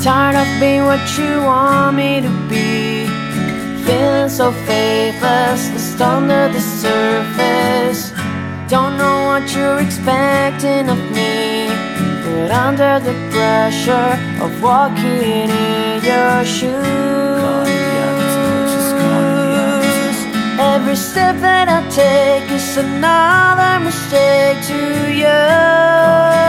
Tired of being what you want me to be. Feeling so faithless, just under the surface. Don't know what you're expecting of me. But under the pressure of walking in your shoes. Every step that I take is another mistake to you.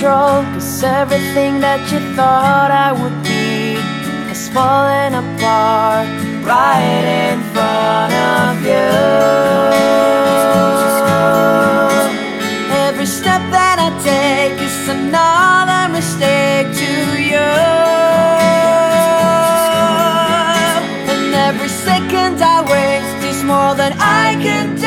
control Cause everything that you thought I would be Has fallen apart right in front of you. Every step that I take is another mistake to you. And every second I waste is more than I can